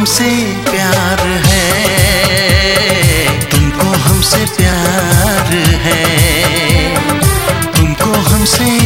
हमसे प्यार है। तुमको हमसे प्यार है। तुमको हमसे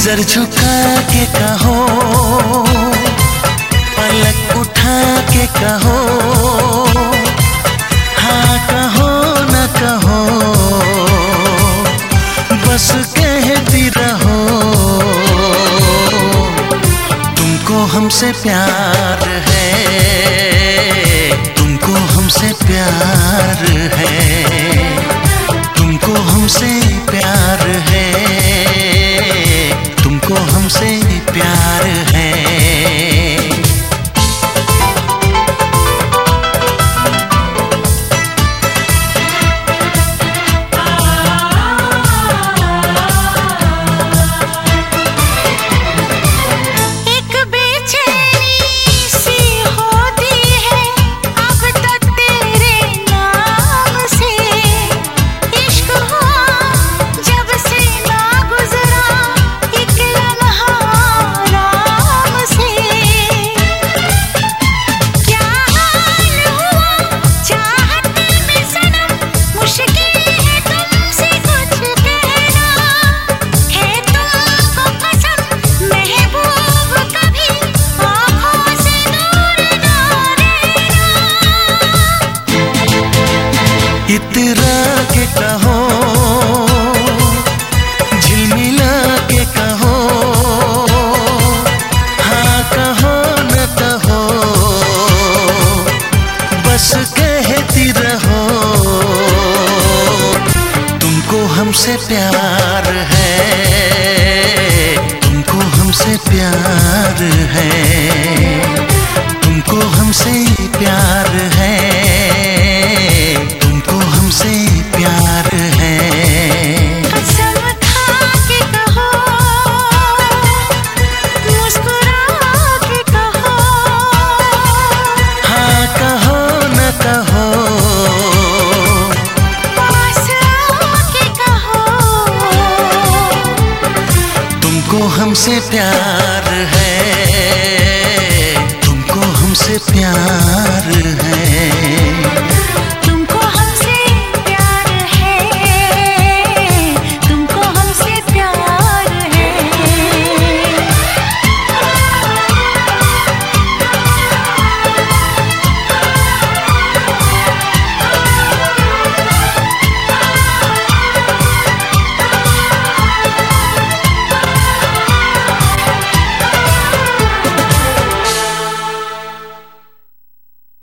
नज़र झुका के कहो, पलक उठा के कहो हाँ कहो न कहो, बस कहती रहो। तुमको हमसे प्यार है, तुमको हमसे प्यार है, तुमको हमसे इतरा के कहो, झिलमिला के कहो हाँ कहो न कहो, बस कहती रहो। तुमको हमसे प्यार है, तुमको हमसे प्यार है। तुमको हमसे प्यार है। तुमको हमसे प्यार है।